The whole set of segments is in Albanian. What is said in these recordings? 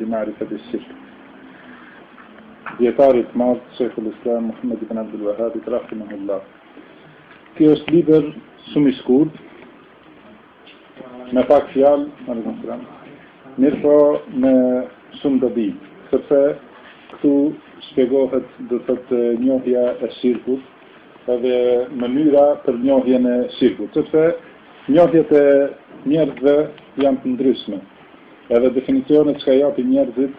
i ma'rifati dijetarit të madh Shejhul Islam Muhammed ibn Abdul Wahhab rahimahullah. Ky është libër shumë i shkurt. Me pak fjalë, alejkum selam. Mirëpo me shumë dobi, sepse këtu shpjegohet domethënë njohja e shirkut, edhe mënyra për njohjen e shirkut, sepse njohjet e njerëzve janë të ndryshme. Edhe definicionet çka japin njerëzit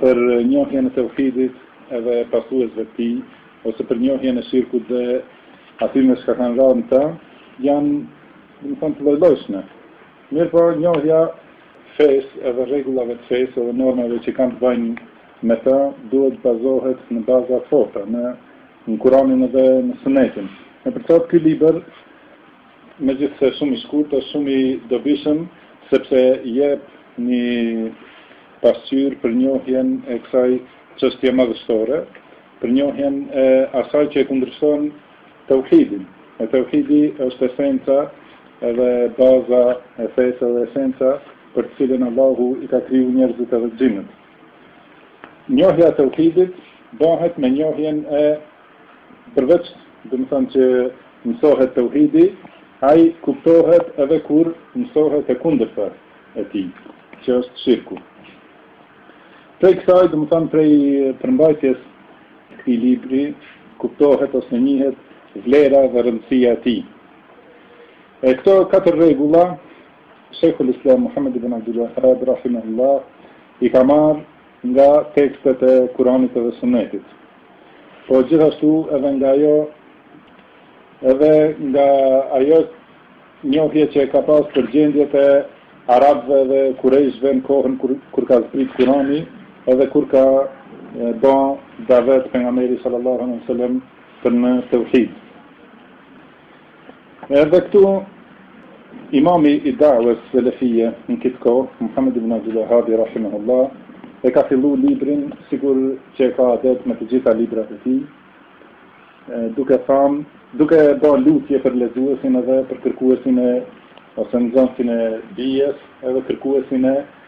për njohjen e Teuhidit edhe e pasuesve të tij, ose për njohjen e shirkut dhe atyne çka kanë ra në ta, janë, domethënë, të llojllojshme. Mirëpo njohja e fesë edhe rregullave të fesë edhe normave që kanë të bajnë me ta, duhet të bazohet në baza të forta, në në Kuranin edhe në Sunetin. E për këta, ky libër Megjithëse shumë i shkurtë, është shumë i dobishëm sepse jep një pasqyrë për njohjen e kësaj çështje madhështore, për njohjen e asaj që e kundërshton teuhidin. E teuhidi është esenca edhe baza e fesë dhe esenca për të cilën Allahu i ka kriju njerëzit edhe xhinët. Njohja e teuhidit bahet me njohjen e Përveç, domethanë që mësohet teuhidi, ai kuptohet edhe kur mësohet e kundërta e tij, që është shirku. Prej kësaj, domethanë prej përmbajtjes të këtij libri, kuptohet ose njihet vlera dhe rëndësia e tij. E këto katër rregulla Shejhul Islam Muhammed ibn Abdul Wahhab rahimahullah i ka marrë nga tekstet e Kuranit dhe Sunnetit. Po gjithashtu edhe nga ajo edhe nga ajo njohje që e ka pas për gjendjet e arabëve dhe kurejshve në kohën kur, kur ka zbrit Kurani edhe kur ka ba davet Pejgamberi sallallahu alaihi wa sallam për në teuhid. Edhe këtu Imami i Da'wes Selefie në këtë kohë, Muhammed ibn Abdul Wahhabi rahimehullah, e ka fillu librin sikur që e ka adet me të gjitha librat e tij, duke thanë, duke ba lutje për lexuesin edhe për kërkuesin e ose nxansin e dijes, edhe kërkuesin e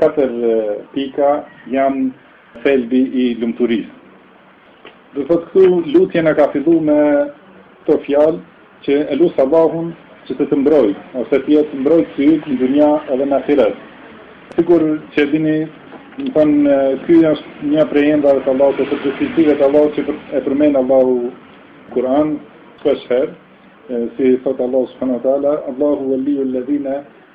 Katër pika janë thelbi i lumturisë. Domethënë këtu lutjen e ka fillu me këto fjalë që e lus Allahun që të të mbrojë, ose të jetë mbrojtësi yt në dynja edhe në ahiret. Sikur që e dini, domethënë, ky është një prej emrave të Allahut ose prej cilësive të Allahut që e përmend Allahu në Kur'an shpeshherë, si thotë Allahu subhanahu wa taala, Allahu waliyu alladhina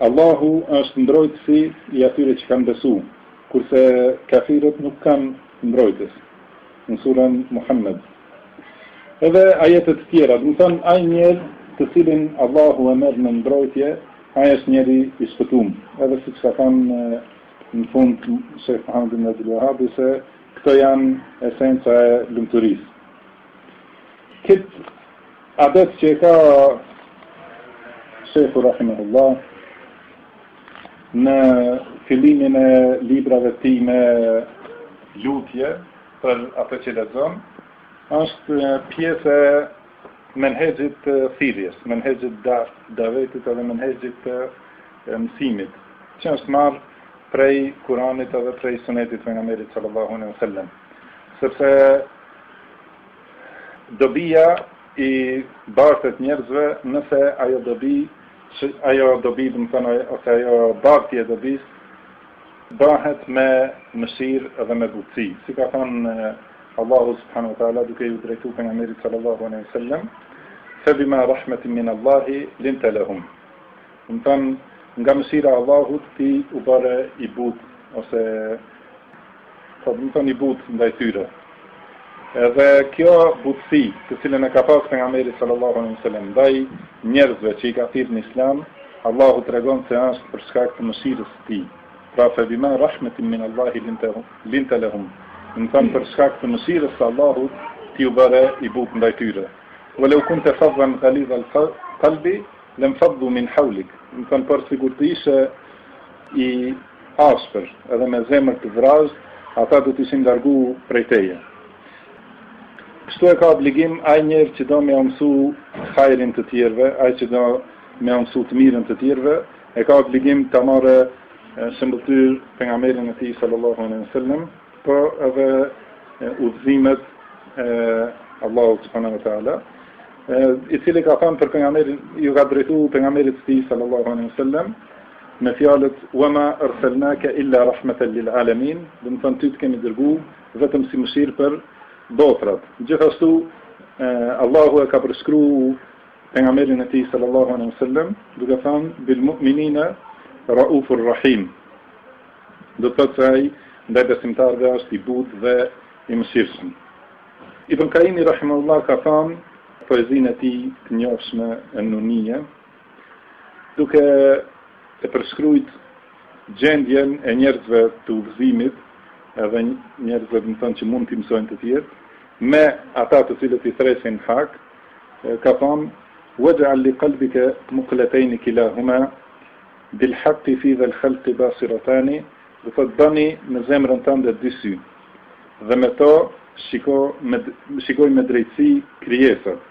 Allahu është mbrojtësi i atyre që kanë besu, kurse kafirët nuk kanë mbrojtës, në surën Muhammed. Edhe ajete të tjera, domethënë ai njeri të cilin Allahu e merr në mbrojtje, ai është njeri i shpëtum. Edhe siç ka thënë në fund Sheikh Muhammed ibn Abdul Wahhab se këto janë esenca e lumturisë. Këtë Adet që e ka Shehu rahimehullah në fillimin e librave të tij me lutje për atë që lexon, është pjesë e menhexhit të thirrjes, menhexhit të davetit edhe menhexhit të mësimit, që është marrë prej Kuranit edhe prej Sunetit të pejgamberit sallallahu alaihi wasallam. Sepse Dobia i bartet njerëzve nëse ajo dobi, ajo dobi, domethënë, ose ajo bartje e dobisë bahet me mëshirë dhe me butësi. Si ka thënë Allahu subhanahu wa taala duke iu drejtu pejgamberit sallallahu alaihi wasallam, "Fa bima rahmatin min Allahi linta lahum." Domethënë, nga mëshira e Allahut ti u bëre i butë ose Po domethënë i butë ndaj tyre. Edhe kjo butësi, të cilën e ka pas pejgamberi sallallahu alaihi wasallam ndaj njerëzve që i ka thirrë në Islam, Allahu tregon se është për shkak të mëshirës së tij. Pra fe bima rahmetin min Allahi linta lahum. Domethënë për shkak të mëshirës së Allahut ti u bëre i butë ndaj tyre. Walau kunta fadhan ghalidh al-qalbi lanfaddu min hawlik. Domethënë por sikur t'ishe i Ashpër, edhe me zemër të vrazhdë, ata do të ishin largu prej teje. Kështu e ka obligim ai njeri që do me ua mësu hajrin të tjerëve, ai që do me ua mësu të mirën të tjerëve, e ka obligim ta marrë shëmbëlltyrë pejgamberin e tij sallallahu alaihi wasallam, po edhe udhëzimet e Allahut subhanahu wa taala, i cili ka thënë për pejgamberin, iu ka drejtu pejgamberit të tij sallallahu alaihi wasallam, me fjalët wa ma arsalnake illa rahmatan lil alamin, domethënë ty të kemi dërgu vetëm si mëshirë për botërat. Gjithashtu Allahu e ka përshkru pejgamberin e tij sallallahu alaihi wasallam duke thënë bil mu'minina raufur rahim. Do të thotë se ai ndaj besimtarëve është i butë dhe i mëshirshëm. Ibn Kaimi rahimahullah ka thënë poezinë e tij të njofshme En-Nunije, Duke e përshkrujt gjendjen e njerëzve të udhëzimit, edhe njerëzve domethënë që mund t'i mësojnë të tjerët, me ata të cilët i thresin hak, ka thonë, Waj'al li kalbike mukletejni kila huma, bil haqqi fi dhel khalki basiratani, dhe thotë bani në zemrën tënde dy sy, dhe me to shiko me, shikoj me drejtësi krijesat.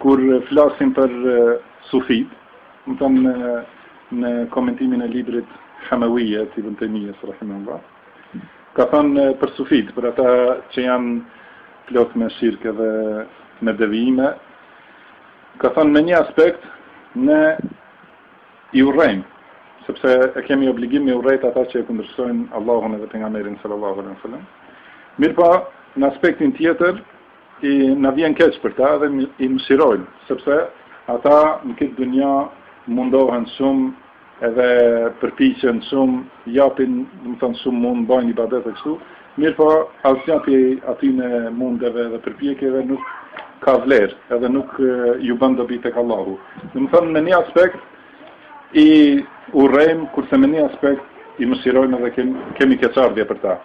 Kur flasim për sufijtë, domethonë në komentimin e librit Hamawiyya të Ibn Taymiyas rahimahullah, ka thënë për sufijtë, për ata që janë plot me shirkë dhe me devijime, ka thënë me një aspekt ne i urrejmë, sepse e kemi obligim me urrejt ata që e kundërshtojnë Allahun edhe Pejgamberin sallallahu alaihi sallam. Mirëpo, në aspektin tjetër, I na vjen keq për ta dhe i mëshirojmë, sepse ata në këtë dynja mundohen shumë edhe përpiqen shumë, japin, domethonë shumë mund, bajnë ibadet e kështu, mirëpo asgjë prej atyne mundeve dhe përpjekjeve nuk ka vlerë, edhe nuk ju bën dobi tek Allahu. Domethonë me një aspekt i urrejmë, kurse me një aspekt i mëshirojmë dhe kemi, kemi keqardhje për ta.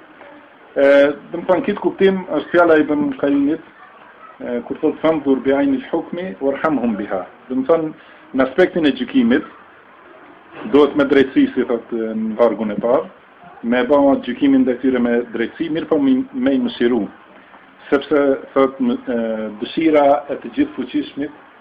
E, domethënë, kit kuptim është fjala e Ibn Kajimit, kur thotë fendhur bi ajnil hukmi, warhamhum biha. Domethënë, në aspektin e gjykimit, dohet me drejtësi, si thotë në vargun e parë, me ba gjykimin ndaj tyre me drejtësi, mirëpo me i mëshiru. Sepse, thotë, dëshira e të Gjithëfuqishmit,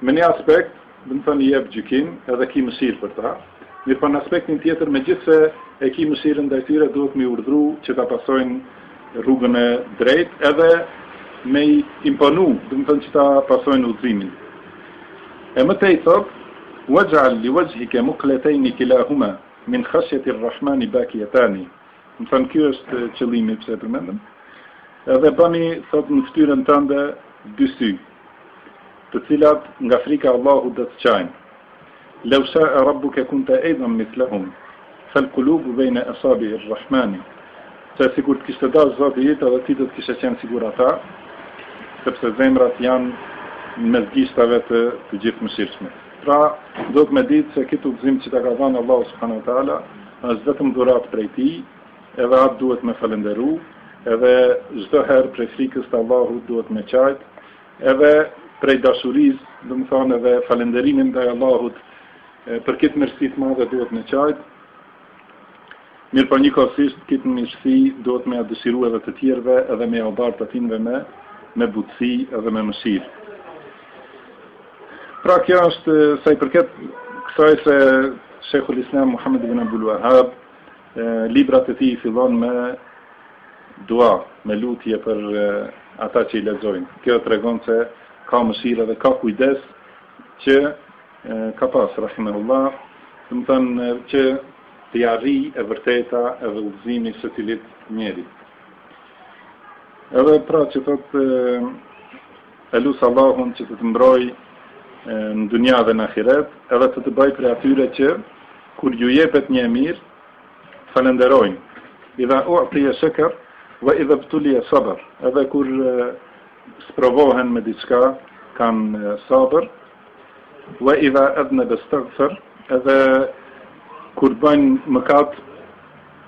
Me një aspekt, domethënë i jep gjykim edhe ki mëshirë për ta, mirëpo në aspektin tjetër megjithëse e ki mëshirën ndaj tyre duhet m'i urdhru që ta pasojnë rrugën e drejtë edhe me i imponu, domethënë që ta pasojnë udhëzimin. E më tej thotë Waj'al li wajhike muqlatayn kilahuma min khashyati rrahmani bakiyatani. Domethënë ky është qëllimi pse e përmendëm. Edhe bani thotë në fytyrën tënde dy sy. të cilat nga frika e Allahut do të qajnë. Law sha'a rabbuka kunta aidan mithlahum fal qulubu bayna asabi'ir rahmani. Se sikur të kishte dashur Zoti yt edhe ti do të kishe qenë sikur ata, sepse zemrat janë në mes gishtave të të Gjithëmëshirshmit. Pra, dohet me ditë se këtë udhëzim që ta ka dhënë Allahu subhanahu wa taala është vetëm dhuratë prej tij, Edhe atë duhet me falenderu, edhe çdo herë prej frikës të Allahut duhet me qajt, edhe prej dashurisë, domethënë edhe falenderimin ndaj Allahut për këtë mirësi të madhe duhet me qajt. Mirëpo njëkohësisht këtë mirësi duhet me ja dëshiru edhe të tjerëve, edhe me ja bart atyne me me butësi edhe me mëshirë. Pra kjo është sa i përket kësaj se Sheikhul Islam Muhammed ibn Abdul Wahhab Librat e tij i fillon me dua, me lutje për ata që i lexojnë. Kjo tregon se ka mëshirë dhe ka kujdes që ka pas rahimehullah, domethënë që t'ia arrijë e vërteta edhe udhëzimi secilit njeri. Edhe pra që thotë E lus Allahun që të të mbrojë në dynja dhe në ahiret, edhe të të bëjë prej atyre që, kur ju jepet një e mirë, falënderojnë. Idha u'tiya sheker wa idha btuliya sabr. Edhe kur sprovohen me diçka, kanë sabër, Wa idha adhnab istaghfar edhe kur bëjnë mëkat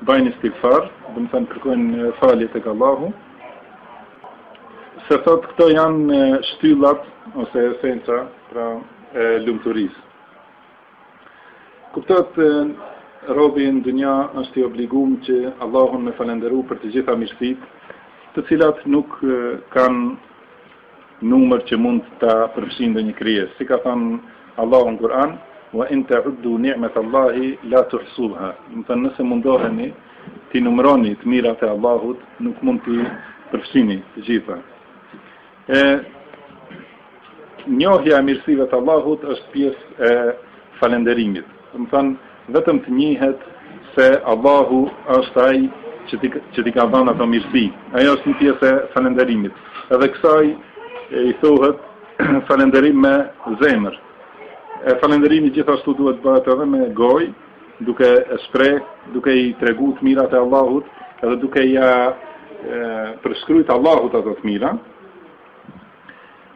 bëjnë istighfar, domethënë kërkojnë falje tek Allahu. Se thot këto janë shtyllat ose esenca pra e lumturisë. Kuptohet robi në dynja është i obligum që Allahun me falënderu për të gjitha mirësitë, të cilat nuk kanë numër që mund ta përfshijë ndonjë krijesë, si ka thënë Allahu në Kur'an, "Wa in ta'uddu ni'matallahi la tuhsuha", domethënë nëse mundoheni t'i numëroni të mirat e Allahut, nuk mund t'i përfshini të gjitha. E njohja e mirësive të Allahut është pjesë e falënderimit. Domethënë, vetëm të njihet se Allahu është Ai që t'i ka dhënë ato mirësi. Ajo është një pjesë e falënderimit. Edhe kësaj i thuhet falënderim me zemër. E falënderimi gjithashtu duhet të bëhet edhe me gojë, duke e shpreh, duke i treguar të mirat e Allahut, edhe duke ja përshkru Allahut ato të mira.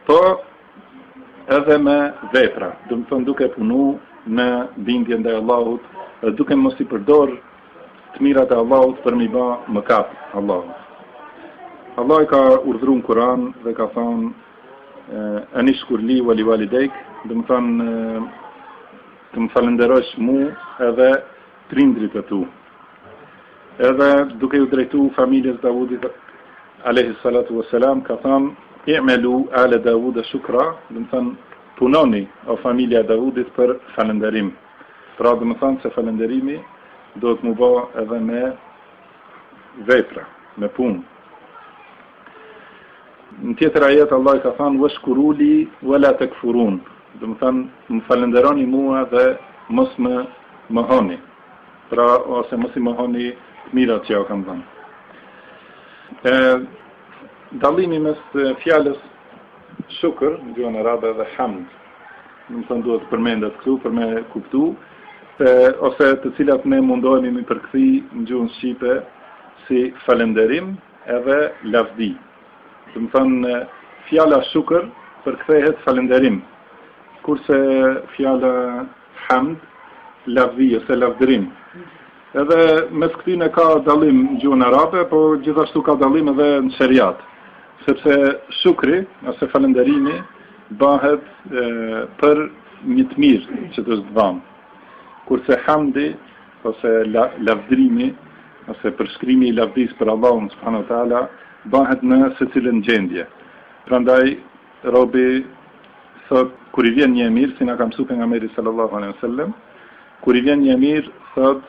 Po Edhe me vepra, domethënë duke punu në bindje ndaj Allahut, duke mos i përdor të mirat e Allahut për me i ba mëkat Allahut. Allahu ka urdhru në Kur'an dhe ka thënë enishkur li ve li validejk, domethënë të më falenderojsh mu edhe Prindrit e tu. Edhe duke ju drejtu familjes Davudit alejhi salatu wa salam ka thënë i'malu ala Davud shukra, domethanë punoni o familja e Davudit për falënderim. Pra domethanë se falënderimi duhet me u ba edhe me vepra, me punë. Në tjetër ajet Allahu ka thënë washkuruli wala takfurun. Domethënë, më falënderoni mua dhe mos më mohoni. Pra, ose mos i mohoni të mirat që jau kam dhënë. E dallimi mes fjalës shukr, në gjuhën arabe dhe hamd. Domethënë duhet të përmendet këtu për me kuptu, e, ose të cilat ne mundohemi m'i përkthy në gjuhën shqipe si falenderim edhe lavdi. Domethënë, fjala shukr përkthehet falënderim, kurse fjala hamd lavdi ose lavdërim. Edhe mes këtyne ka dallim në gjuhën arabe, po gjithashtu ka dallim edhe në sheriat. Sepse shukri ose falënderimi bëhet për një të mirë që të është dhënë. Kurse hamdi ose lavdrimi ose përshkrimi i lavdisë për Allahun subhanahu wa taala bëhet në secilën gjendje. Prandaj robi thot kur i vjen një e mirë, si na ka mësuar pejgamberi sallallahu alaihi wasallam, kur i vjen një e mirë thot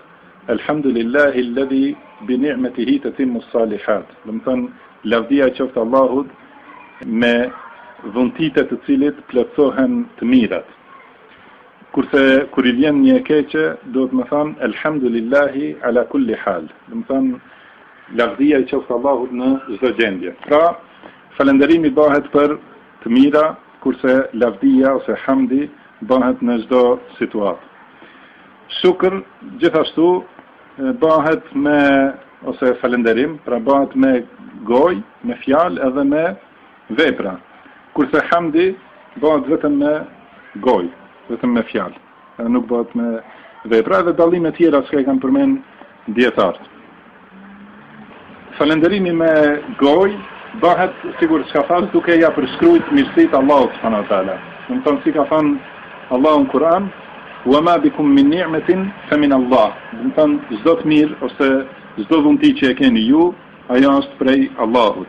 Elhamdulillahi alladhi bi ni'matihi tatimmu salihat. Domethënë lavdia qoftë Allahut me dhuntitë të cilit plotësohen të mirat. Kurse kur i vjen një e keqe, duhet me thanë elhamdulillahi ala kulli hal. Domethënë lavdia i qoftë Allahut në çdo gjendje. Pra, falënderimi bëhet për të mira, kurse lavdia ose hamdi bëhet në çdo situatë. Shukr gjithashtu bëhet me ose falënderim, pra bëhet me gojë, me fjalë edhe me Vepra. Kurse hamdi bëhet vetëm me gojë, vetëm me fjalë, edhe nuk bëhet me vepra, edhe dallime tjera që i kanë përmend dietarët. Falënderimi me gojë bëhet sikur çka thash duke ja përshkruajt mirësitë Allahut subhanahu wa taala. Domethënë si ka thënë Allahu në Kur'an, "Wa ma bikum min ni'matin fa min Allah." Domethënë çdo të mirë ose çdo dhunti që e keni ju, ajo është prej Allahut.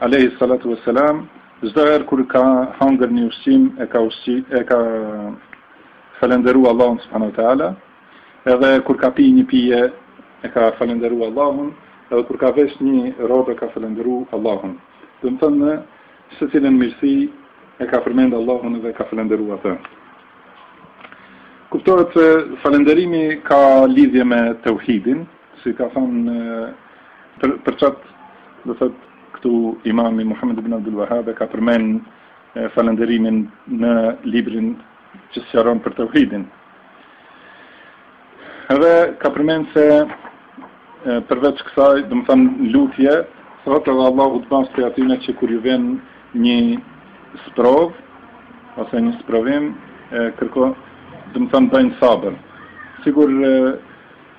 Alejhi salatu ve selam, çdo herë kur ka hangër një ushqim, e ka, ushqi, e ka falenderu Allahun subhanu ta'ala, edhe kur ka pi një pije, e ka falenderu Allahun, edhe kur ka vesh një rrobe, e ka falenderu Allahun. Domethënë në secilën mirësi e ka përmendë Allahun dhe e ka falenderu atë. Kuptohet se falenderimi ka lidhje me teuhidin, Si ka thënë për qata, domethënë këtu Imami Muhammed ibn Abdul Wahhab e ka përmend falënderimin në librin që sqaron për tauhidin. Edhe ka përmend se përveç kësaj, domethënë lutje, thotë edhe Allahu të bëftë prej atyne që kur ju vjen një sprov ose një sprovim, kërko, domethënë bëjnë sabër. Sigur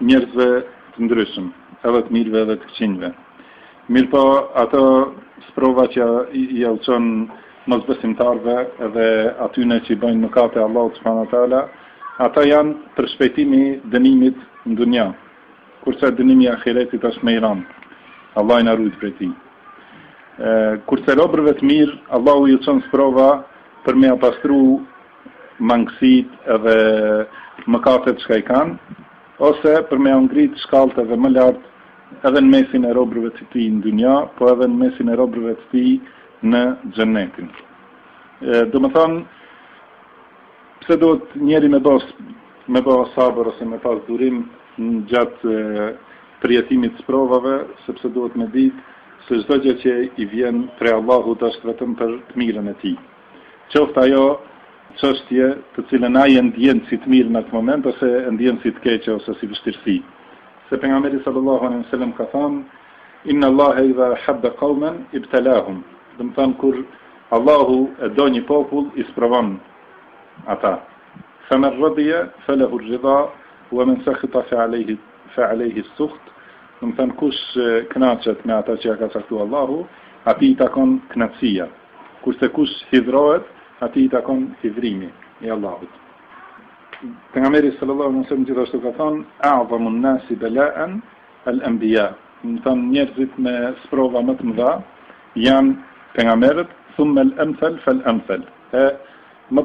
njerëzve të ndryshëm, edhe të mirëve edhe të këqinjve. Mirëpo ato sprova që ja u çon mosbesimtarëve dhe atyne që i bëjnë mëkate Allahut subhanahu wa taala, ata janë përshpejtim i dënimit në dunja, kurse dënimi i ahiretit është më i rëndë. Allahu na ruajt prej tij. Kurse robërve të mirë, Allahu ju çon sprova për me au pastru mangësitë edhe mëkatet çka i kanë, ose për me au ngrit shkallët edhe më lart edhe në mesin e robërve të Tij në dunja, po edhe në mesin e robërve të Tij në Xhennetin. Domethënë, pse duhet njeri me bë me bë sabër ose me pas durim gjatë përjetimit të sprovave, sepse duhet me ditë se çdo gjë që i vjen prej Allahut është vetëm për të mirën e tij. Qoftë ajo çështje të cilën ai e ndjen si të mirë n'at moment ose e ndjen si të keqe ose si vështirësi. Se pejgamberi sallallahu alejhi ve sellem ka thënë Inna Allahe idha ahabba qauman ibtalahum. Domethënë kur Allahu e do një popull, i sprovon ata. Faman radiya falahu ar-ridha wa man sakhita fa alayhi fa alayhi as-sukht. Domethënë kush kënaqet me ata që ja ka caktuar Allahu, atij i takon kënaqësia. Kurse kush hidhrohet, atij i takon hidhrimi i Allahut. Pejgamberi sallallahu alaihi wasallam gjithashtu ka thënë: "A'zamu an-nasi bala'an al-anbiya." Domethënë njerëzit me sprova më të mëdha janë pejgamberët, thumma al-amthal fal-amthal. E më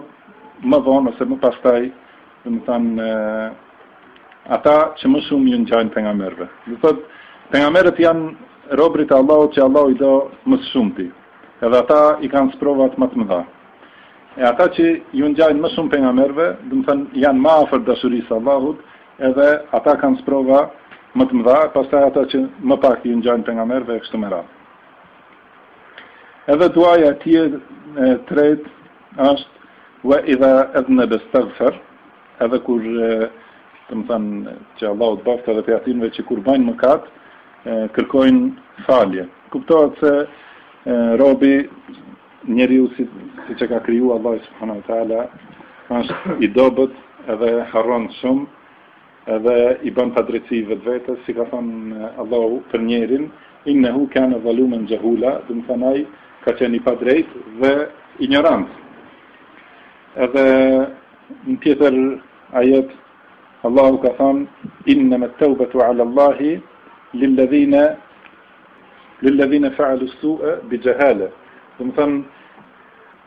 më vonë ose më pastaj, domethënë ata që më shumë ju ngjajnë pejgamberëve. Domethënë pejgamberët janë robërit e Allahut që Allahu i do më së shumti. Edhe ata i kanë sprovat më të mëdha. E ata që ju ngjajnë më shumë pejgamberëve, domethënë janë më afër dashurisë së Allahut, edhe ata kanë sprova më të mëdha, pastaj ata që më pak ju ngjajnë pejgamberëve e kështu me radhë. Edhe duaja e tij e tretë është: wa idha adhnaba astaghfar Edhe kur, domethënë, që Allahu të bëftë edhe prej atyre që kur bëjnë mëkat, kërkojnë falje. Kuptohet se robi njeriu si siç e ka kriju Allahu subhanahu wa taala është i dobët edhe harron shumë edhe i bën padrejtësi vetvetes, si ka thënë Allahu për njerin, innehu kane dhalumen xhehula, domethënë ai ka qenë i padrejtë dhe injorant. Edhe Në tjetër ajet, Allahu ka thënë, Innama teubetu ala Allahi, lilladhina, lilladhina faalu suë, bi xhehale. Domethënë,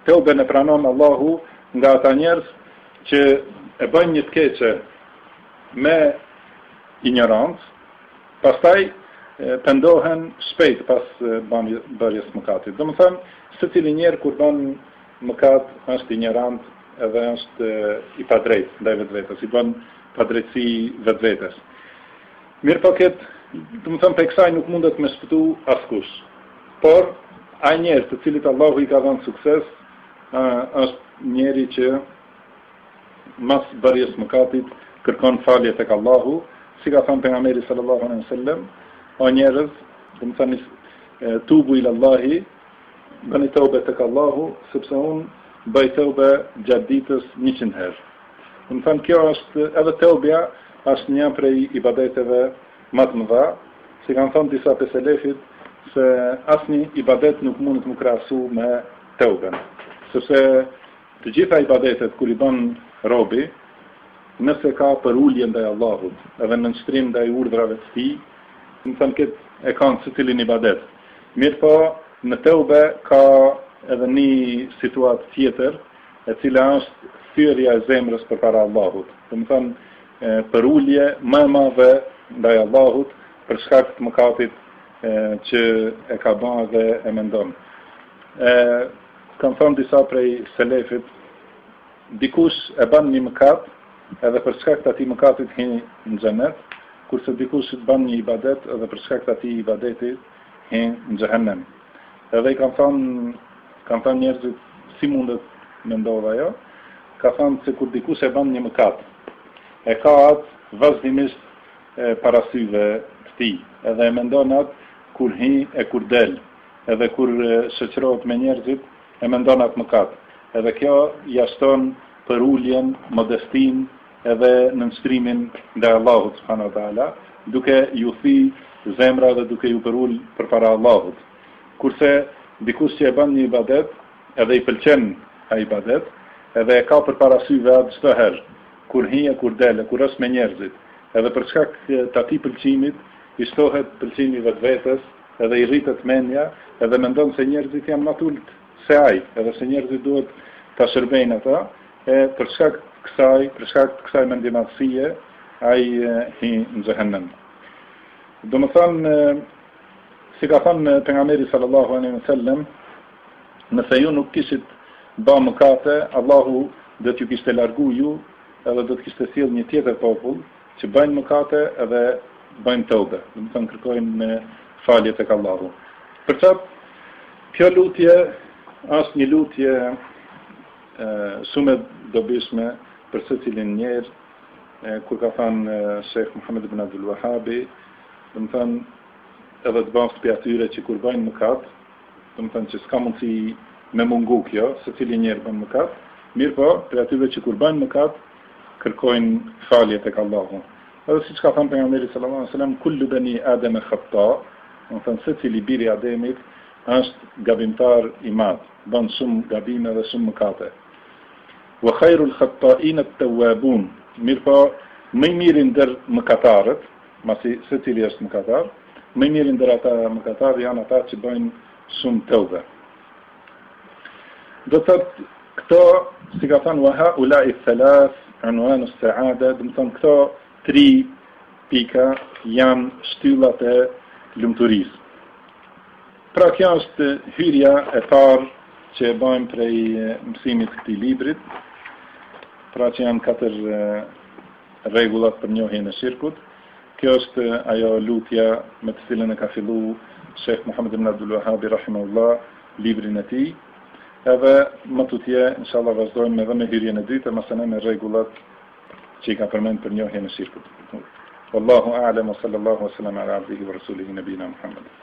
teuben e pranon Allahu nga ata njerëz që e bëjnë një të keqe me injorancë, pastaj pendohen shpejt pas bërjes mëkatit. Domethënë, secili njeri kur bën Mëkat, është injorant edhe është i padrejtë ndaj vetvetes, i bën padrejtësi vetvetes. Mirëpo këtë, domethënë prej kësaj nuk mundet me shpëtu askush. Por ai njeri të cilit Allahu i ka dhënë sukses, ë është njeri që mas bërjes mëkatit kërkon falje tek Allahu, si ka thënë pejgamberi sallallahu alejhi ve sellem, o njerëz, domethënë tubu ila Allahi, Bëni teube tek Allahu, sepse unë bëj teube gjatë ditës njëqind herë. Domethënë kjo është edhe teubja është një prej ibadeteve më të mëdha, si kanë thënë disa prej selefit se asnjë ibadet nuk mundet m'u krahasu me teuben. Sepse të gjitha ibadetet kur i bën robi, nëse ka përulje ndaj Allahut, edhe nënshtrim ndaj urdhrave të tij, domethënë këtë e kanë secilin ibadet. Mirëpo, në Teube ka edhe një situatë tjetër, e cila është thyerja e zemrës përpara Allahut, domethënë përulje më e madhe ndaj Allahut për shkak të mëkatit që e ka bërë dhe e mendon. E kanë thënë disa prej selefit, Dikush e ban nji mëkat, edhe për shkak t'atij mëkatit hin n'xhenet, kurse dikush ban nji ibadet edhe për shkak t'atij ibadeti hin n'xhehenem. Edhe i kan than kan than njerzit si mundet me ndodh ajo, ka thanë se kur dikush e ban nji mëkat, e ka atë vazhdimisht para syve t'tij, edhe e mendon atë kur hin e kur del, edhe kur shoqërohet me njerzit, E mendon atë mëkat. Edhe kjo ia shton përuljen, modestinë edhe nënshtrimin ndaj Allahut subhanahu wa ta'ala, duke iu thi zemra dhe duke iu përul përpara Allahut. Kurse dikush që e bën një ibadet, edhe i pëlqen ai ibadet, edhe e ka përpara syve atë çdo herë, kur hi e kur del e kur është me njerëzit, edhe për shkak të atij pëlqimit i shtohet pëlqimi i vetvetes, Edhe i rritet mendja, edhe mendon se njerëzit janë ma t'ultë se ai, edhe se njerëzit duhet ta shërbejnë atë, e për shkak të kësaj, për shkak të kësaj mendjemadhësie, ai hi në xhehenem. Domethënë, si ka thënë pejgamberi sallallahu alejhi ve sellem, nëse ju nuk kishit ba mëkate, Allahu do t'ju kishte largu ju edhe do të kishte sjell një tjetër popull, Që bajnë mëkate edhe bajnë tobe, domethënë kërkojnë me falje tek Allahu. Për qat kjo lutje është një lutje shumë e dobishme për secilin njeri, kur ka thënë Sheikh Muhammed ibn Abdul Wahhabi, domethënë edhe të bëftë prej atyre që kur bëjnë mëkat, domethënë që s'ka mundësi me mungu kjo, secili njeri ban mëkat, mirëpo, prej atyre që kur bëjnë mëkat, kërkojnë falje tek Allahu. Edhe siç ka thënë pejgamberi sallallahu alajhi wasallam, kullu bani Adem khata, domethënë secili bir i Ademit është gabimtar i madh, bën shumë gabime dhe shumë mëkate. Wa khairul khata'in at-tawwabun. Mirpo më i miri ndër mëkatarët, masi secili është mëkatar, më i miri ndër ata mëkatarë janë ata që bëjnë shumë teube. Do thot këto si ka thënë wa haula i thalas unwan as saada, domethënë këto tri pika janë shtyllat e lumturisë. Pra kjo është hyrja e parë që e bëjmë prej mësimit të këtij librit, pra që janë katër rregullat për njohjen e shirkut. Kjo është ajo lutja me të cilën e ka fillu Shejh Muhammed ibn Abdul Wahhabi rahimahullah librin e tij. Edhe më tutje inshallah vazhdojmë edhe me hyrjen e dytë, masanej me rregullat që i ka përmend për njohjen e shirkut. Wallahu a'lam wa sallallahu wa sallam ala abdihi wa rasulihi nabina Muhammad.